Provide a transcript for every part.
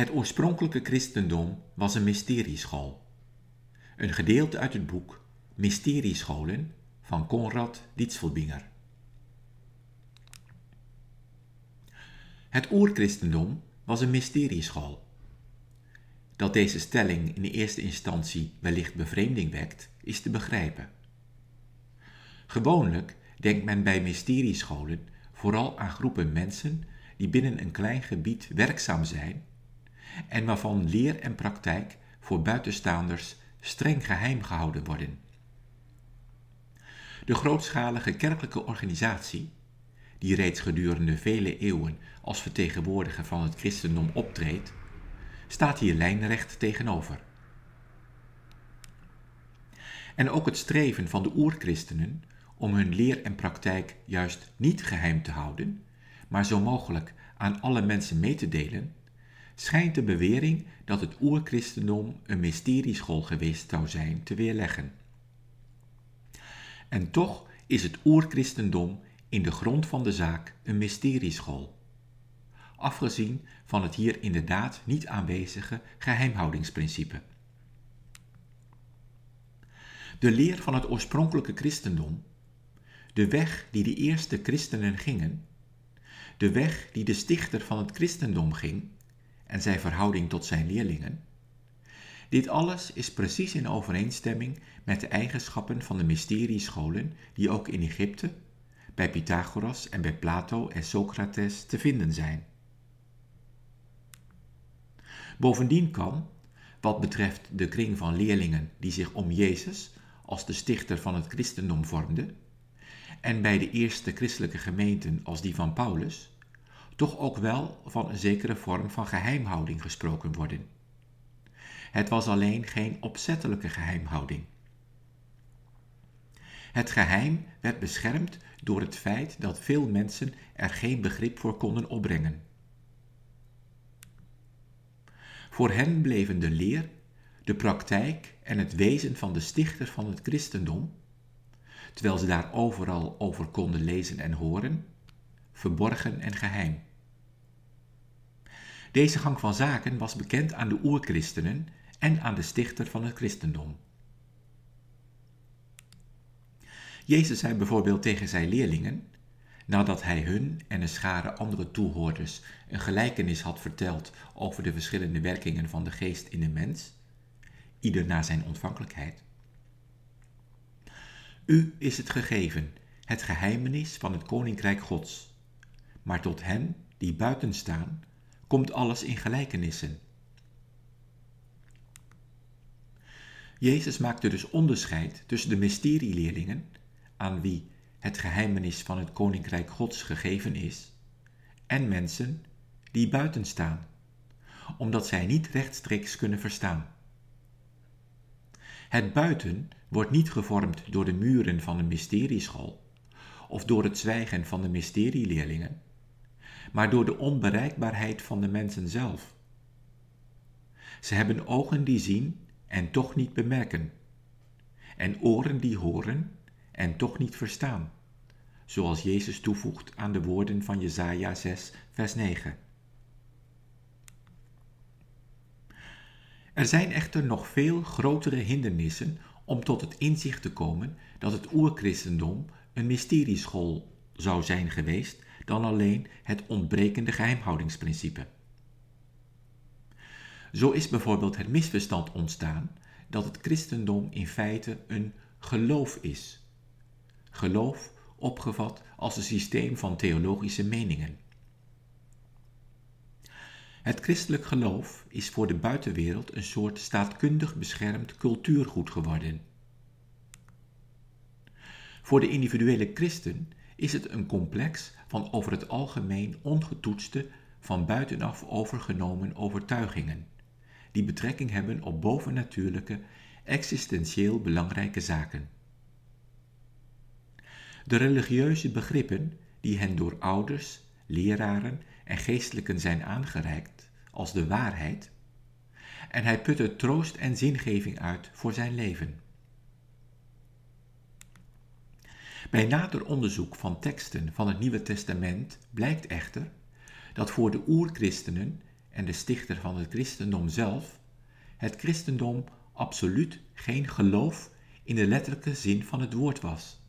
Het oorspronkelijke christendom was een mysterieschool. Een gedeelte uit het boek Mysteriescholen van Konrad Dietzelbinger. Het oerchristendom was een mysterieschool. Dat deze stelling in de eerste instantie wellicht bevreemding wekt, is te begrijpen. Gewoonlijk denkt men bij mysteriescholen vooral aan groepen mensen die binnen een klein gebied werkzaam zijn en waarvan leer en praktijk voor buitenstaanders streng geheim gehouden worden. De grootschalige kerkelijke organisatie, die reeds gedurende vele eeuwen als vertegenwoordiger van het christendom optreedt, staat hier lijnrecht tegenover. En ook het streven van de oerchristenen om hun leer en praktijk juist niet geheim te houden, maar zo mogelijk aan alle mensen mee te delen, schijnt de bewering dat het oerchristendom een mysterieschool geweest zou zijn te weerleggen. En toch is het oerchristendom in de grond van de zaak een mysterieschool. Afgezien van het hier inderdaad niet aanwezige geheimhoudingsprincipe. De leer van het oorspronkelijke christendom, de weg die de eerste christenen gingen, de weg die de stichter van het christendom ging en zijn verhouding tot zijn leerlingen, dit alles is precies in overeenstemming met de eigenschappen van de mysteriescholen die ook in Egypte, bij Pythagoras en bij Plato en Socrates te vinden zijn. Bovendien kan, wat betreft de kring van leerlingen die zich om Jezus als de stichter van het christendom vormde, en bij de eerste christelijke gemeenten als die van Paulus, toch ook wel van een zekere vorm van geheimhouding gesproken worden. Het was alleen geen opzettelijke geheimhouding. Het geheim werd beschermd door het feit dat veel mensen er geen begrip voor konden opbrengen. Voor hen bleven de leer, de praktijk en het wezen van de stichter van het christendom, terwijl ze daar overal over konden lezen en horen, verborgen en geheim. Deze gang van zaken was bekend aan de oerchristenen en aan de stichter van het christendom. Jezus zei bijvoorbeeld tegen zijn leerlingen, nadat hij hun en een schare andere toehoorders een gelijkenis had verteld over de verschillende werkingen van de geest in de mens, ieder naar zijn ontvankelijkheid. U is het gegeven, het geheimenis van het koninkrijk Gods, maar tot hen die buiten staan, komt alles in gelijkenissen Jezus maakte dus onderscheid tussen de mysterieleerlingen, aan wie het geheimenis van het koninkrijk Gods gegeven is, en mensen die buiten staan, omdat zij niet rechtstreeks kunnen verstaan. Het buiten wordt niet gevormd door de muren van een mysterieschool of door het zwijgen van de mysterieleerlingen, maar door de onbereikbaarheid van de mensen zelf. Ze hebben ogen die zien en toch niet bemerken, en oren die horen en toch niet verstaan, zoals Jezus toevoegt aan de woorden van Jesaja 6, vers 9. Er zijn echter nog veel grotere hindernissen om tot het inzicht te komen dat het oerchristendom een mysterieschool zou zijn geweest dan alleen het ontbrekende geheimhoudingsprincipe. Zo is bijvoorbeeld het misverstand ontstaan dat het christendom in feite een geloof is. Geloof opgevat als een systeem van theologische meningen. Het christelijk geloof is voor de buitenwereld een soort staatkundig beschermd cultuurgoed geworden. Voor de individuele christen is het een complex van over het algemeen ongetoetste, van buitenaf overgenomen overtuigingen die betrekking hebben op bovennatuurlijke, existentieel belangrijke zaken. De religieuze begrippen die hen door ouders, leraren en geestelijken zijn aangereikt als de waarheid, en hij putte troost en zingeving uit voor zijn leven. Bij nader onderzoek van teksten van het Nieuwe Testament blijkt echter dat voor de oerchristenen en de stichter van het christendom zelf, het christendom absoluut geen geloof in de letterlijke zin van het woord was.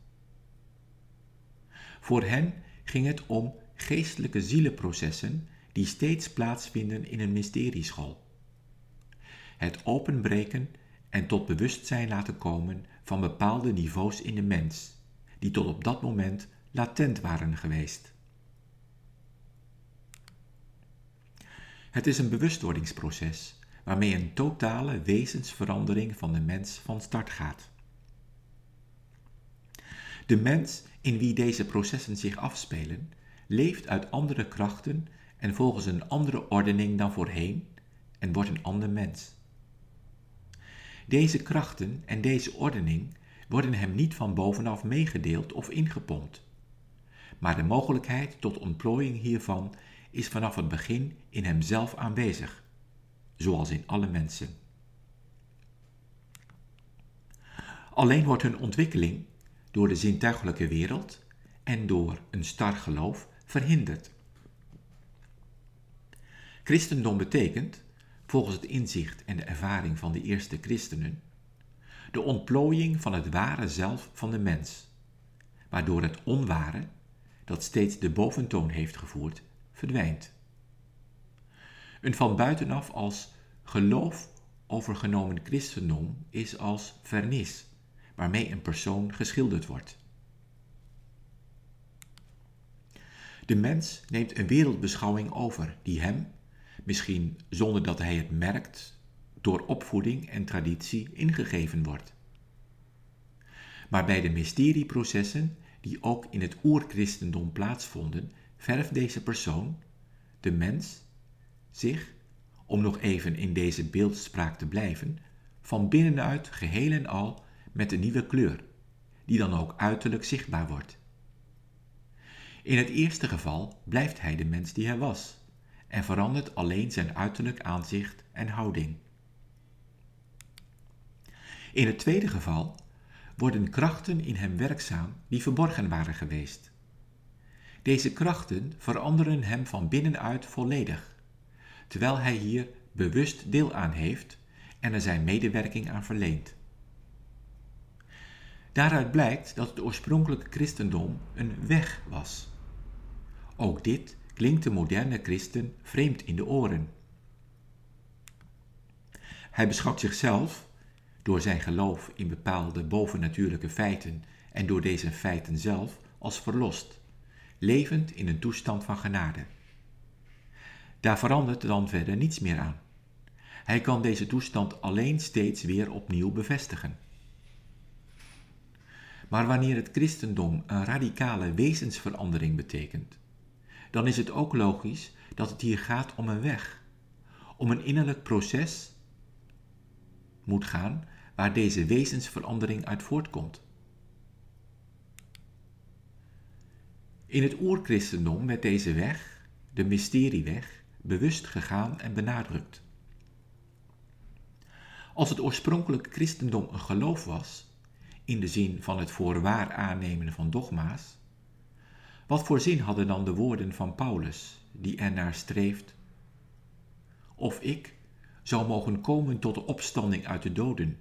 Voor hen ging het om geestelijke zielenprocessen die steeds plaatsvinden in een mysterieschool. Het openbreken en tot bewustzijn laten komen van bepaalde niveaus in de mens, die tot op dat moment latent waren geweest. Het is een bewustwordingsproces waarmee een totale wezensverandering van de mens van start gaat. De mens in wie deze processen zich afspelen, leeft uit andere krachten en volgens een andere ordening dan voorheen en wordt een ander mens. Deze krachten en deze ordening worden hem niet van bovenaf meegedeeld of ingepompt. Maar de mogelijkheid tot ontplooiing hiervan is vanaf het begin in hemzelf aanwezig, zoals in alle mensen. Alleen wordt hun ontwikkeling door de zintuigelijke wereld en door een star geloof verhinderd. Christendom betekent, volgens het inzicht en de ervaring van de eerste christenen, de ontplooiing van het ware zelf van de mens, waardoor het onware, dat steeds de boventoon heeft gevoerd, verdwijnt. Een van buitenaf als geloof overgenomen christendom is als vernis, waarmee een persoon geschilderd wordt. De mens neemt een wereldbeschouwing over die hem, misschien zonder dat hij het merkt, door opvoeding en traditie ingegeven wordt. Maar bij de mysterieprocessen die ook in het oerchristendom plaatsvonden, verft deze persoon, de mens, zich, om nog even in deze beeldspraak te blijven, van binnenuit geheel en al met een nieuwe kleur, die dan ook uiterlijk zichtbaar wordt. In het eerste geval blijft hij de mens die hij was en verandert alleen zijn uiterlijk aanzicht en houding. In het tweede geval worden krachten in hem werkzaam die verborgen waren geweest. Deze krachten veranderen hem van binnenuit volledig, terwijl hij hier bewust deel aan heeft en er zijn medewerking aan verleent. Daaruit blijkt dat het oorspronkelijke christendom een weg was. Ook dit klinkt de moderne christen vreemd in de oren. Hij beschouwt zichzelf, door zijn geloof in bepaalde bovennatuurlijke feiten en door deze feiten zelf, als verlost, levend in een toestand van genade. Daar verandert dan verder niets meer aan. Hij kan deze toestand alleen steeds weer opnieuw bevestigen. Maar wanneer het christendom een radicale wezensverandering betekent, dan is het ook logisch dat het hier gaat om een weg, om een innerlijk proces moet gaan waar deze wezensverandering uit voortkomt. In het oerchristendom werd deze weg, de mysterieweg, bewust gegaan en benadrukt. Als het oorspronkelijke christendom een geloof was, in de zin van het voorwaar aannemen van dogma's, wat voor zin hadden dan de woorden van Paulus, die ernaar streeft? Of ik zou mogen komen tot de opstanding uit de doden.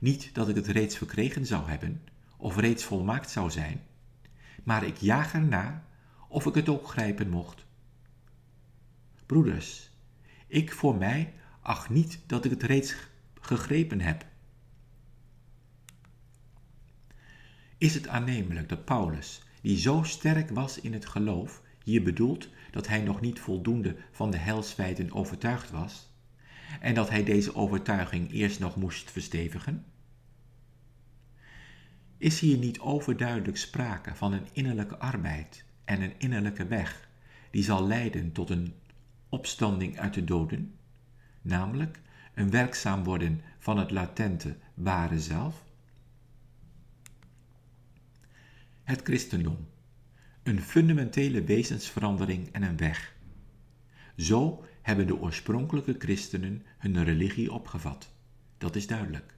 Niet dat ik het reeds verkregen zou hebben, of reeds volmaakt zou zijn, maar ik jaag erna of ik het ook grijpen mocht. Broeders, ik voor mij acht niet dat ik het reeds gegrepen heb. Is het aannemelijk dat Paulus die zo sterk was in het geloof, hier bedoelt dat hij nog niet voldoende van de helsfeiten overtuigd was, en dat hij deze overtuiging eerst nog moest verstevigen? Is hier niet overduidelijk sprake van een innerlijke arbeid en een innerlijke weg die zal leiden tot een opstanding uit de doden, namelijk een werkzaam worden van het latente ware zelf? Het christendom. Een fundamentele wezensverandering en een weg. Zo hebben de oorspronkelijke christenen hun religie opgevat. Dat is duidelijk.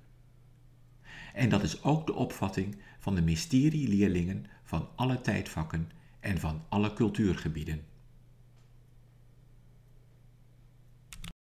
En dat is ook de opvatting van de mysterieleerlingen van alle tijdvakken en van alle cultuurgebieden.